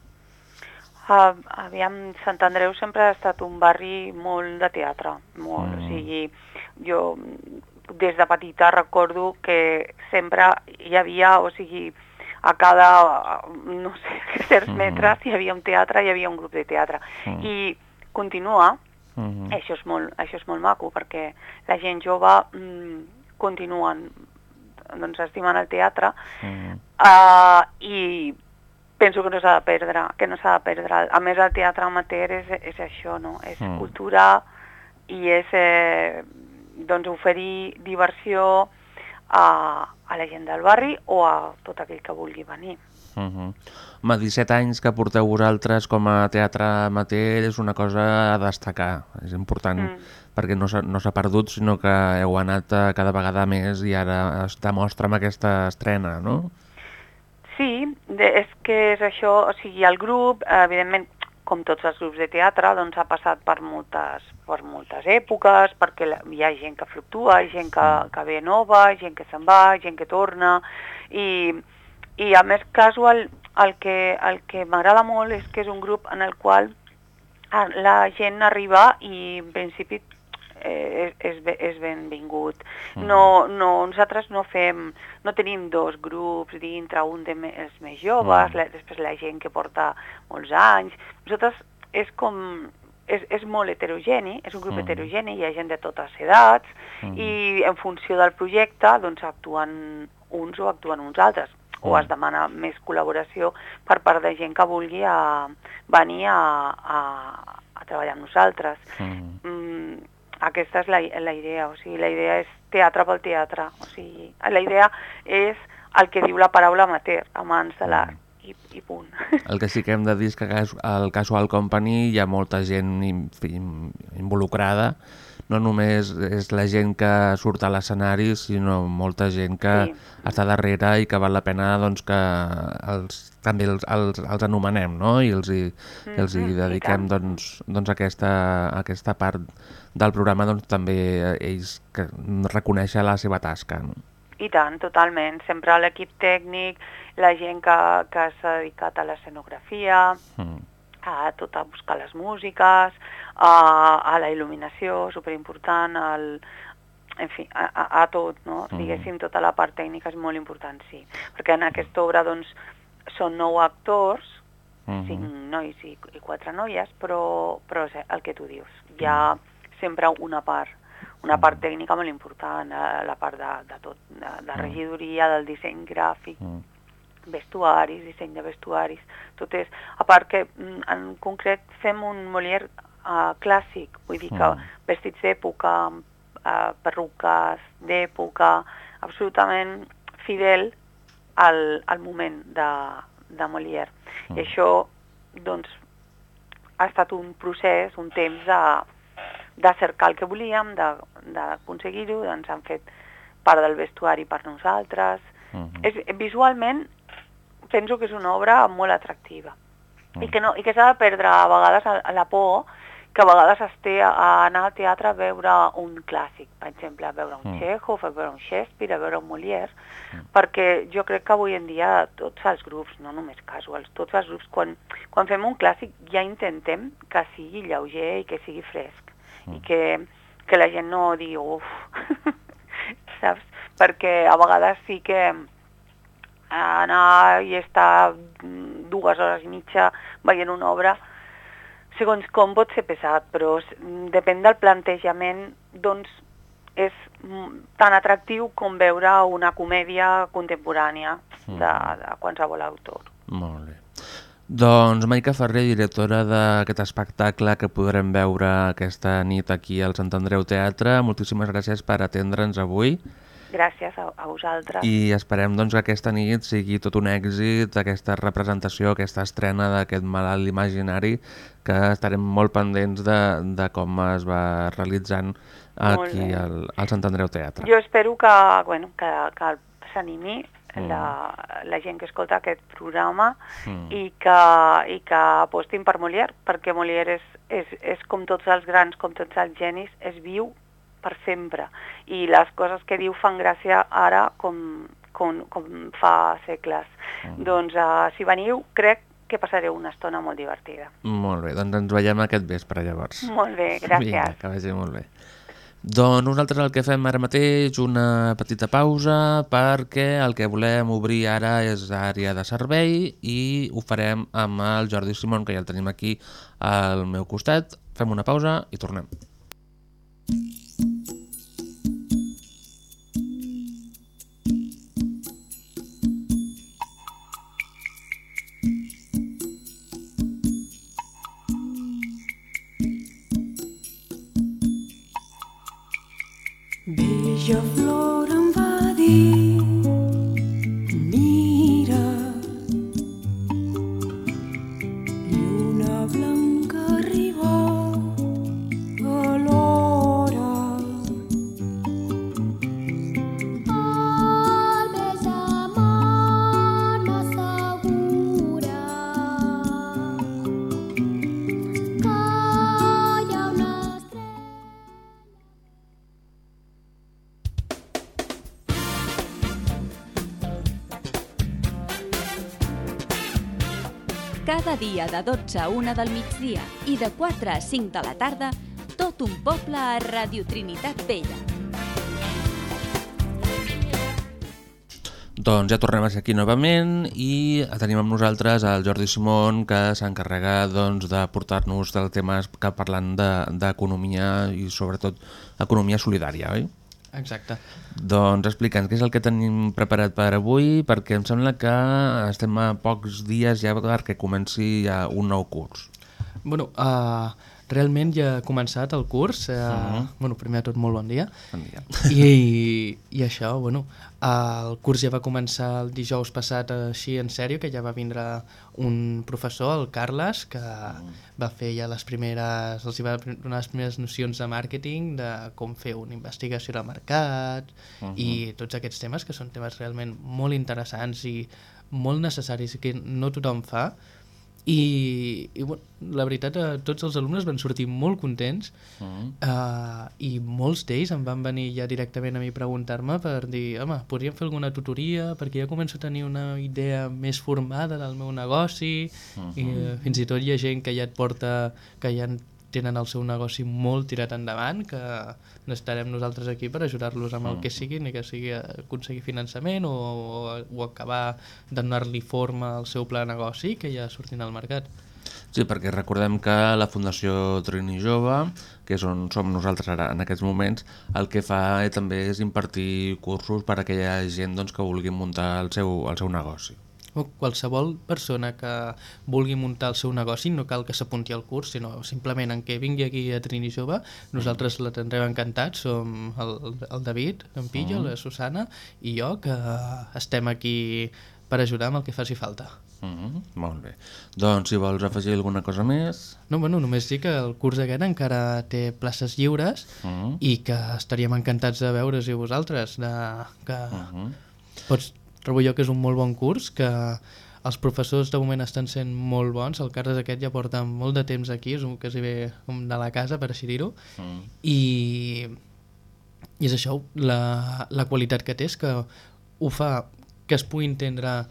Uh, aviam, Sant Andreu sempre ha estat un barri molt de teatre, molt, Mm. o sigui, jo mm, des de petita recordo que sempre hi havia, o sigui, a cada, no sé, [laughs] certs Mhm. metres hi havia un teatre, hi havia un grup de teatre. Mm. I continua, Mhm. això, és molt, això és molt maco, perquè la gent jove mm, continuen doncs, estimant el teatre Mhm. uh, i penso que no s'ha de perdre, que no s'ha de perdre. A més, el teatre amateur és, és això, no? És Mm. cultura i és eh, doncs oferir diversió a, a la gent del barri o a tot aquell que vulgui venir. Uh -huh. Home, 17 anys que porteu vosaltres com a teatre amateur és una cosa a destacar, és important, Mm. Perquè no s'ha perdut, sinó que heu anat eh, cada vegada més i ara es demostra amb aquesta estrena, no? Sí, és que és això, o sigui, el grup, evidentment, com tots els grups de teatre, doncs ha passat per moltes, per moltes èpoques, perquè hi ha gent que fluctua, gent que, que ve nova, gent que se'n va, gent que torna, i, i a més casual, el que, el que m'agrada molt és que és un grup en el qual ah, la gent arriba i en principi eh, és, és, be- és benvingut. No, no, nosaltres no fem, no tenim dos grups dintre, un de me- els més joves, Mm. la, després la gent que porta molts anys. Nosaltres és com, és, és molt heterogeni, és un grup Mm. heterogeni, hi ha gent de totes edats Mm. i en funció del projecte doncs actuen uns o actuen uns altres o Mm. es demana més col·laboració per part de gent que vulgui a, venir a, a, a treballar amb nosaltres. Mm. Mm, aquesta és la, la idea, o sigui, la idea és teatre pel teatre, o sigui, la idea és el que diu la paraula amateur, amants de l'art, i, i punt. El que sí que hem de dir és que al Casual Company hi ha molta gent in, in, involucrada, no només és la gent que surt a l'escenari, sinó molta gent que Sí. està darrere i que val la pena doncs, que els, també els, els, els anomenem no? i els hi, mm els hi Mhm, i dediquem doncs, doncs aquesta, aquesta part del programa doncs, també ells que reconèixer la seva tasca. No? I tant, totalment. Sempre l'equip tècnic, la gent que, que s'ha dedicat a l'escenografia, Mm. a tot a buscar les músiques, a, a la il·luminació, superimportant, al, en fi, a, a, a tot, no? Mhm. Diguéssim, tota la part tècnica és molt important, sí. Perquè en aquesta obra, doncs, són nou actors, Mhm. cinc nois i, i quatre noies, però, però és el que tu dius. Hi ha sempre una part, una part tècnica molt important, eh, la part de, de tot, de, de regidoria, del disseny gràfic, Mm. vestuaris, disseny de vestuaris, tot és... A part que mm, en concret fem un Molière uh, clàssic, vull dir que Mm. vestits d'època, uh, perruques d'època, absolutament fidel al, al moment de, de Molière. Mm. I això, doncs, ha estat un procés, un temps de, de cercar el que volíem, d'aconseguir-ho, ens han fet part del vestuari per nosaltres. Mhm. És, visualment, penso que és una obra molt atractiva i que, no, i que s'ha de perdre a vegades a- a la por que a vegades es té a, anar al teatre a veure un clàssic, per exemple, a veure un Mm. Chekhov, a veure un Shakespeare, a veure un Molière, perquè jo crec que avui en dia tots els grups, no només casuals, tots els grups, quan, quan fem un clàssic ja intentem que sigui lleuger i que sigui fresc, i que, que la gent no digui, uf, [laughs] saps? Perquè a vegades sí que anar i estar mm, dues hores i mitja veient una obra, segons com pot ser pesat, però mm, depèn del plantejament, doncs és mm, tan atractiu com veure una comèdia contemporània de, de qualsevol autor. Molt bé. Doncs Maica Ferrer, directora d'aquest espectacle que podrem veure aquesta nit aquí al Sant Andreu Teatre, moltíssimes gràcies per atendre'ns avui Gràcies a, a vosaltres. i esperem doncs, que aquesta nit sigui tot un èxit, aquesta representació, aquesta estrena d'aquest malalt imaginari, que estarem molt pendents de, de com es va realitzant aquí al, al Sant Andreu Teatre. Jo espero que, bueno, que, que s'animi Mm. la, la gent que escolta aquest programa Mm. i, que, i que apostin per Molière, perquè Molière és, és, és com tots els grans, com tots els genis, és viu per sempre. I les coses que diu fan gràcia ara com, com, com fa segles. Mm. Doncs uh, si veniu, crec que passareu una estona molt divertida. Molt bé, doncs ens veiem aquest vespre llavors. Molt bé, gràcies. Vinga, que vagi molt bé. Doncs nosaltres el que fem ara mateix, una petita pausa, perquè el que volem obrir ara és àrea de servei i ho farem amb el Jordi Simón, que ja el tenim aquí al meu costat. Fem una pausa i tornem. Bella de 12 a 1 del migdia i de 4 a 5 de la tarda, tot un poble a Radio Trinitat Vella. Doncs ja tornem aquí novament i tenim amb nosaltres el Jordi Simón que s'encarrega doncs, de portar-nos del temes que parlant de- d'economia i sobretot economia solidària, oi? Exacte. Doncs explica'ns què és el que tenim preparat per avui, perquè em sembla que estem a pocs dies ja perquè comenci ja un nou curs. Bueno, uh, realment ja ha començat el curs. Uh, Mhm. bueno, primer de tot, molt bon dia. Bon dia. I, I això, bueno, uh, el curs ja va començar el dijous passat així en sèrio, que ja va vindre un professor, el Carles, que va fer ja les primeres, els va donar les primeres nocions de màrqueting, de com fer una investigació de mercat Mhm. i tots aquests temes que són temes realment molt interessants i molt necessaris i que no tothom fa i, i bueno, la veritat, eh, tots els alumnes van sortir molt contents Mm. uh, i molts d'ells em van venir ja directament a mi preguntar-me per dir, home, podríem fer alguna tutoria perquè ja començo a tenir una idea més formada del meu negoci Mhm. i eh, fins i tot hi ha gent que ja et porta, que ja en tenen el seu negoci molt tirat endavant, que estarem nosaltres aquí per ajudar-los amb el que sigui, ni que sigui aconseguir finançament o, o, o acabar de donar-li forma al seu pla de negoci que ja surtin al mercat. Sí, perquè recordem que la Fundació Trini Jove, que és on som nosaltres ara en aquests moments, el que fa eh, també és impartir cursos per a aquella gent doncs, que vulgui muntar el seu, el seu negoci. O qualsevol persona que vulgui muntar el seu negoci no cal que s'apunti al curs, sinó simplement en què vingui aquí a Trini Jove, nosaltres la tindrem encantats, som el, el David, en Pillo, Mhm. la Susana i jo, que estem aquí per ajudar amb el que faci falta. Mm -hmm. Molt bé. Doncs si vols afegir alguna cosa més... No, bueno, només dir que el curs aquest encara té places lliures Mhm. i que estaríem encantats de veure's i vosaltres, de, que Mhm. pots, trobo jo que és un molt bon curs, que els professors de moment estan sent molt bons, el Carles aquest ja porta molt de temps aquí, és un quasi bé de la casa, per així dir-ho, Mm. i, i és això, la, la qualitat que té és que ho fa que es pugui entendre,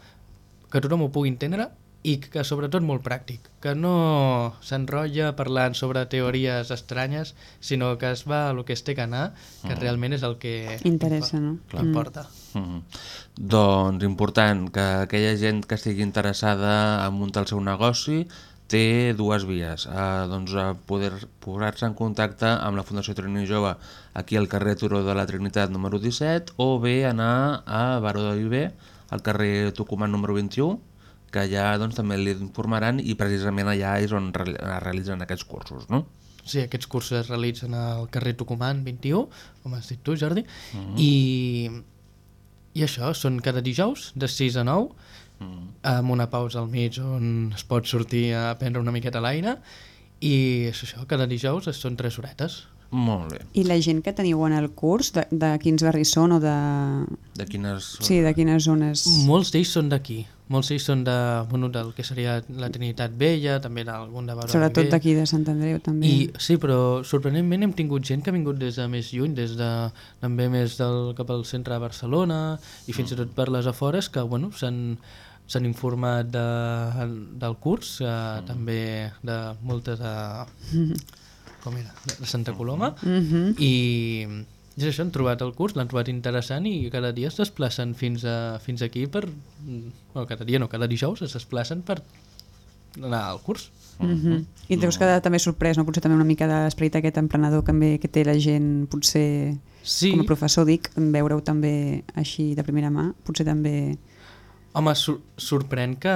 que tothom ho pugui entendre i que sobretot molt pràctic, que no s'enrotlla parlant sobre teories estranyes, sinó que es va a lo que es té que anar, que Mm. realment és el que Interessa, no? Clar. importa. Mm. Doncs important que aquella gent que estigui interessada a muntar el seu negoci té dues vies. Uh, doncs a poder posar-se en contacte amb la Fundació Trini Jove aquí al carrer Turó de la Trinitat número 17 o bé anar a Baró de Viver al carrer Tucumán número 21 que allà doncs, també li informaran i precisament allà és on es realitzen aquests cursos, no? Sí, aquests cursos es realitzen al carrer Tucumán 21, com has dit tu, Jordi, Mhm. i, i això, són cada dijous, de 6 a 9, Mhm. amb una pausa al mig on es pot sortir a prendre una miqueta l'aire, i és això, cada dijous es- són 3 horetes. Molt bé. I la gent que teniu en el curs, de, de quins barris són o de... De quines... Sí, de quines zones? Molts d'ells són d'aquí, molts d'ells són de, bueno, del que seria la Trinitat Vella, també d'algun de Baró Sobretot d'aquí de Sant Andreu, també. I, sí, però sorprenentment hem tingut gent que ha vingut des de més lluny, des de també més del, cap al centre de Barcelona i fins i tot per les afores que bueno, s'han s'han informat de, del curs, eh, també de moltes de, [laughs] com era, de Santa Coloma Mhm. i és això, han trobat el curs, l'han trobat interessant i cada dia es desplacen fins, a, fins aquí per... No, cada dia no, cada dijous es desplacen per anar al curs. Mhm. I et deus quedar també sorprès, no? Potser també una mica de l'esperit aquest emprenedor també que té la gent, potser Sí. com a professor dic, veure-ho també així de primera mà, potser també... Home, sor sorprèn que,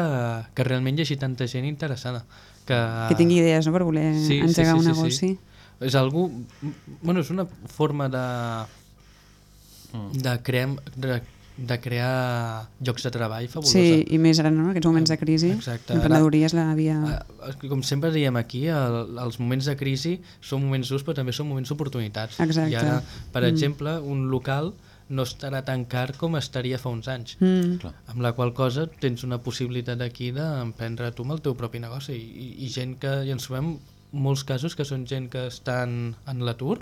que realment hi hagi tanta gent interessada. Que, Que tingui idees, no?, per voler engegar un negoci. És algú... Bueno, és una forma de... de crear, de, de crear llocs de treball fabulosa. Sí, i més ara, no?, en aquests moments de crisi, Exacte. l'emprenedoria és la via... Eh, Com sempre diem aquí, el, els moments de crisi són moments durs, però també són moments d'oportunitats. Exacte. I ara, per Mm. exemple, un local no estarà tan car com estaria fa uns anys. Mm. Clar. Amb la qual cosa tens una possibilitat aquí d'emprendre tu amb el teu propi negoci. I, i gent que, i ens trobem molts casos que són gent que estan en l'atur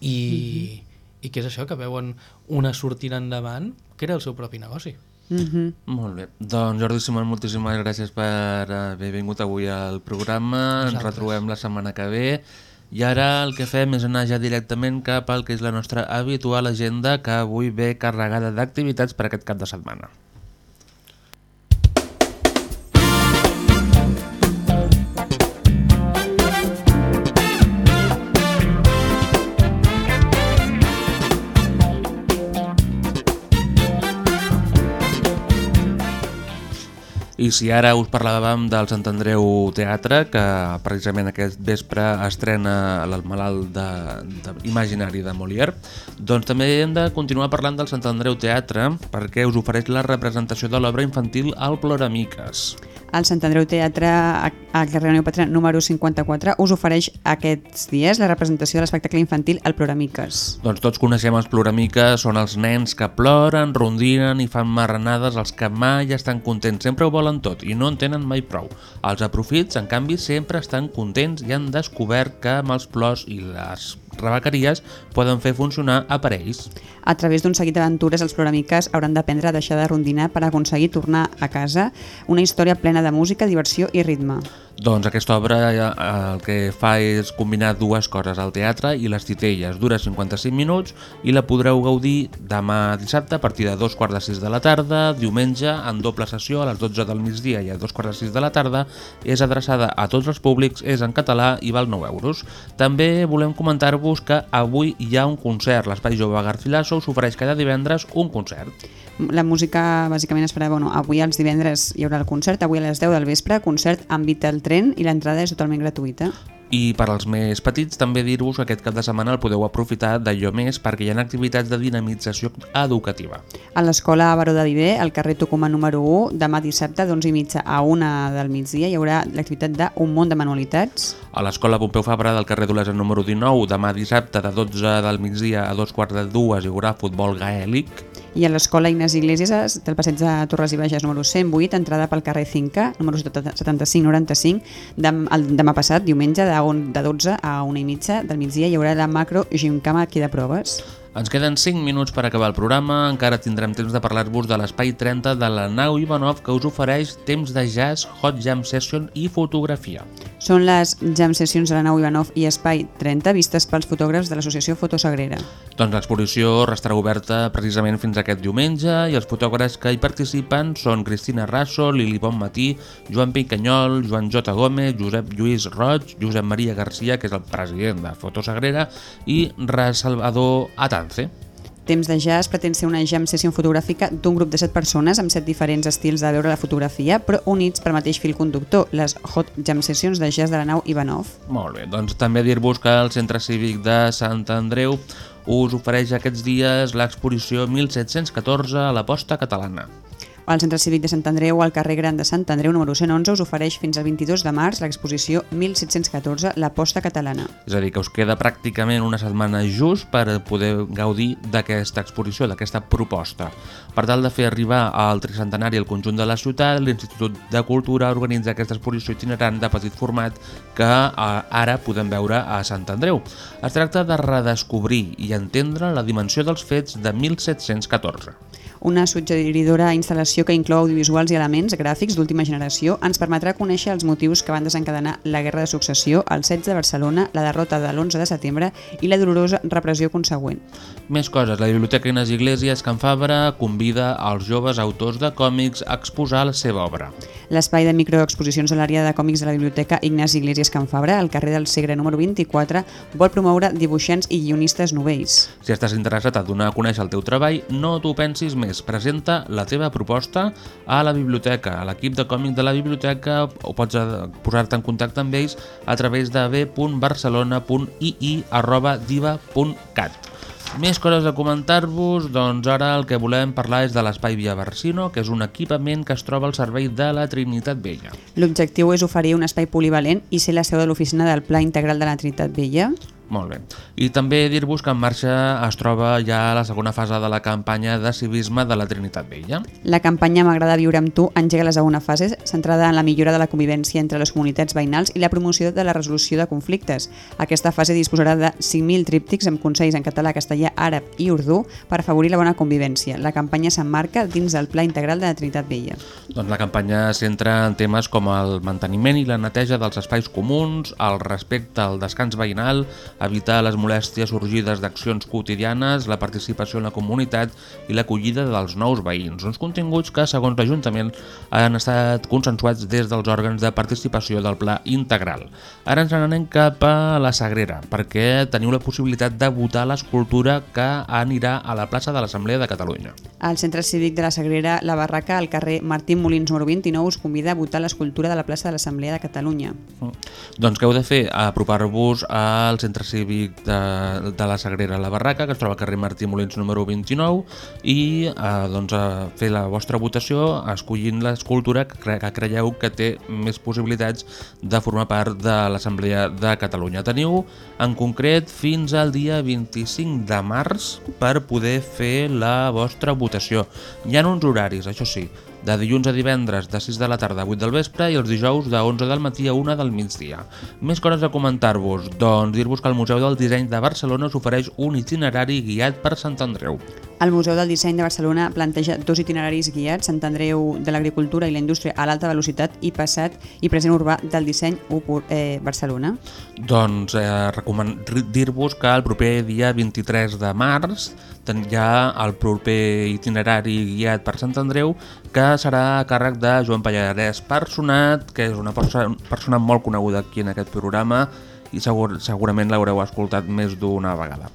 i, i que és això, que veuen una sortida endavant que era el seu propi negoci. Mhm. Molt bé. Doncs Jordi Simón, moltíssimes gràcies per haver vingut avui al programa. Ens Vosaltres. retrobem la setmana que ve. I ara el que fem és anar ja directament cap al que és la nostra habitual agenda que avui ve carregada d'activitats per aquest cap de setmana. I si ara us parlàvem del Sant Andreu Teatre, que precisament aquest vespre estrena el malalt de, de imaginari de Molière, doncs també hem de continuar parlant del Sant Andreu Teatre perquè us ofereix la representació de l'obra infantil El Ploramiques. El Sant Andreu Teatre, a- carrer Neopatra número 54, us ofereix aquests dies la representació de l'espectacle infantil El Ploramiques. Doncs tots coneixem els ploramiques, són els nens que ploren, rondinen i fan marranades, els que mai estan contents, sempre ho volen tot i no en tenen mai prou. Els aprofits, en canvi, sempre estan contents i han descobert que amb els plors i les rebequeries poden fer funcionar aparells. A través d'un seguit d'aventures, els ploramiques hauran d'aprendre a deixar de rondinar per aconseguir tornar a casa una història plena de música, diversió i ritme. Doncs aquesta obra eh, el que fa és combinar dues coses, el teatre i les titelles. Dura 55 minuts i la podreu gaudir demà dissabte a partir de dos quarts de sis de la tarda, diumenge en doble sessió a les 12 del migdia i a dos quarts de sis de la tarda. És adreçada a tots els públics, és en català i val 9 euros. També volem comentar-vos que avui hi ha un concert. L'Espai Jove Garcilaso us ofereix cada divendres un concert. La música bàsicament es farà, bueno, avui als divendres hi haurà el concert, avui a les 10 del vespre, concert amb Vital Tren i l'entrada és totalment gratuïta. I per als més petits també dir-vos que aquest cap de setmana el podeu aprofitar d'allò més perquè hi ha activitats de dinamització educativa. A l'escola Baró de Viver, al carrer Tucumà número 1, demà dissabte d'11 i mitja a 1 del migdia hi haurà l'activitat d'un munt de manualitats. A l'escola Pompeu Fabra del carrer d'Olesa número 19, demà dissabte de 12 del migdia a dos quarts de dues hi haurà futbol gaèlic. I a l'escola Ignasi Iglesias del passeig de Torres i Bages número 108, entrada pel carrer Cinca, número 7595, dem, el demà passat, diumenge, de, on- de 12 a 1 i mitja del migdia, hi haurà la macro gimcama aquí de proves. Ens queden 5 minuts per acabar el programa, encara tindrem temps de parlar-vos de l'Espai 30 de la nau Ivanov que us ofereix temps de jazz, hot jam session i fotografia. Són les jam sessions de la nau Ivanov i Espai 30 vistes pels fotògrafs de l'associació Fotosagrera. Doncs l'exposició restarà oberta precisament fins aquest diumenge i els fotògrafs que hi participen són Cristina Rasso, Lili Bonmatí, Joan Pincanyol, Joan J. Gómez, Josep Lluís Roig, Josep Maria Garcia, que és el president de Fotosagrera, i Salvador Atance. Temps de jazz pretén ser una jam session fotogràfica d'un grup de 7 persones amb 7 diferents estils de veure la fotografia, però units per mateix fil conductor, les Hot Jam Sessions de jazz de la nau Ivanov. Molt bé, doncs també dir-vos que el Centre Cívic de Sant Andreu us ofereix aquests dies l'exposició 1714 a la posta catalana. El Centre Cívic de Sant Andreu, al carrer Gran de Sant Andreu, número 111, us ofereix fins al 22 de març l'exposició 1714, La Posta Catalana. És a dir, que us queda pràcticament una setmana just per poder gaudir d'aquesta exposició, d'aquesta proposta. Per tal de fer arribar al tricentenari al conjunt de la ciutat, l'Institut de Cultura organitza aquesta exposició itinerant de petit format que eh, ara podem veure a Sant Andreu. Es tracta de redescobrir i entendre la dimensió dels fets de 1714. Una suggeridora instal·lació que inclou audiovisuals i elements gràfics d'última generació ens permetrà conèixer els motius que van desencadenar la Guerra de Successió, el 16 de Barcelona, la derrota de l'11 de setembre i la dolorosa repressió consegüent. Més coses, la Biblioteca Inés Iglesias Can Fabra convida als joves autors de còmics a exposar la seva obra. L'espai de microexposicions a l'àrea de còmics de la Biblioteca Ignasi Iglesias Can Fabra, al carrer del Segre número 24, vol promoure dibuixants i guionistes novells. Si estàs interessat a donar a conèixer el teu treball, no t'ho pensis més. Presenta la teva proposta a la biblioteca, a l'equip de còmic de la biblioteca, o pots eh, posar-te en contacte amb ells a través de b.barcelona.ii.diva.cat. Més coses a comentar-vos, doncs ara el que volem parlar és de l'Espai Via Barsino, que és un equipament que es troba al servei de la Trinitat Vella. L'objectiu és oferir un espai polivalent i ser la seu de l'oficina del Pla Integral de la Trinitat Vella. Molt bé. I també dir-vos que en marxa es troba ja la segona fase de la campanya de civisme de la Trinitat Vella. La campanya M'agrada viure amb tu engega la segona fase, centrada en la millora de la convivència entre les comunitats veïnals i la promoció de la resolució de conflictes. Aquesta fase disposarà de 5.000 tríptics amb consells en català, castellà, àrab i urdú per afavorir la bona convivència. La campanya s'emmarca dins del Pla Integral de la Trinitat Vella. Doncs la campanya centra en temes com el manteniment i la neteja dels espais comuns, el respecte al descans veïnal, evitar les molèsties sorgides d'accions quotidianes, la participació en la comunitat i l'acollida dels nous veïns. Uns continguts que, segons l'Ajuntament, han estat consensuats des dels òrgans de participació del Pla Integral. Ara ens n'anem cap a la Sagrera, perquè teniu la possibilitat de votar l'escultura que anirà a la plaça de l'Assemblea de Catalunya. Al Centre Cívic de la Sagrera, la Barraca, al carrer Martín Molins número 29, us convida a votar l'escultura de la plaça de l'Assemblea de Catalunya. Doncs què heu de fer? Apropar-vos al centre cívic de, de la Sagrera La Barraca, que es troba al carrer Martí Molins número 29, i eh, doncs, a fer la vostra votació escollint l'escultura que, cre que creieu que té més possibilitats de formar part de l'Assemblea de Catalunya. Teniu en concret fins al dia 25 de març per poder fer la vostra votació. Hi ha uns horaris, això sí, de dilluns a divendres de 6 de la tarda a 8 del vespre i els dijous de 11 del matí a 1 del migdia. Més coses a comentar-vos, doncs dir-vos que el Museu del Disseny de Barcelona us ofereix un itinerari guiat per Sant Andreu. El Museu del Disseny de Barcelona planteja dos itineraris guiats, Sant Andreu de l'Agricultura i la Indústria a l'alta velocitat i passat i present urbà del disseny eh, Barcelona. Doncs eh, dir-vos que el proper dia 23 de març hi el proper itinerari guiat per Sant Andreu que serà a càrrec de Joan Pallarès Personat, que és una persona, persona molt coneguda aquí en aquest programa i segur, segurament l'haureu escoltat més d'una vegada.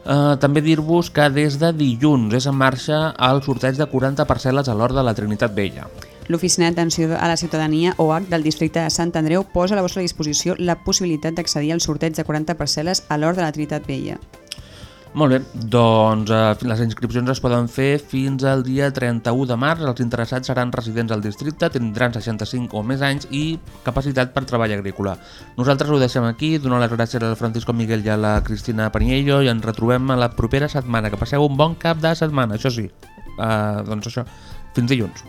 Uh, també dir-vos que des de dilluns és en marxa el sorteig de 40 parcel·les a l'Hort de la Trinitat Vella. L'Oficina d'Atenció a la Ciutadania, OAC, del districte de Sant Andreu, posa a la vostra disposició la possibilitat d'accedir al sorteig de 40 parcel·les a l'Hort de la Trinitat Vella. Molt bé, doncs eh, les inscripcions es poden fer fins al dia 31 de març. Els interessats seran residents al districte, tindran 65 o més anys i capacitat per treball agrícola. Nosaltres ho deixem aquí, donar les gràcies al Francisco Miguel i a la Cristina Paniello i ens retrobem a la propera setmana. Que passeu un bon cap de setmana, això sí. Uh, doncs això, fins dilluns.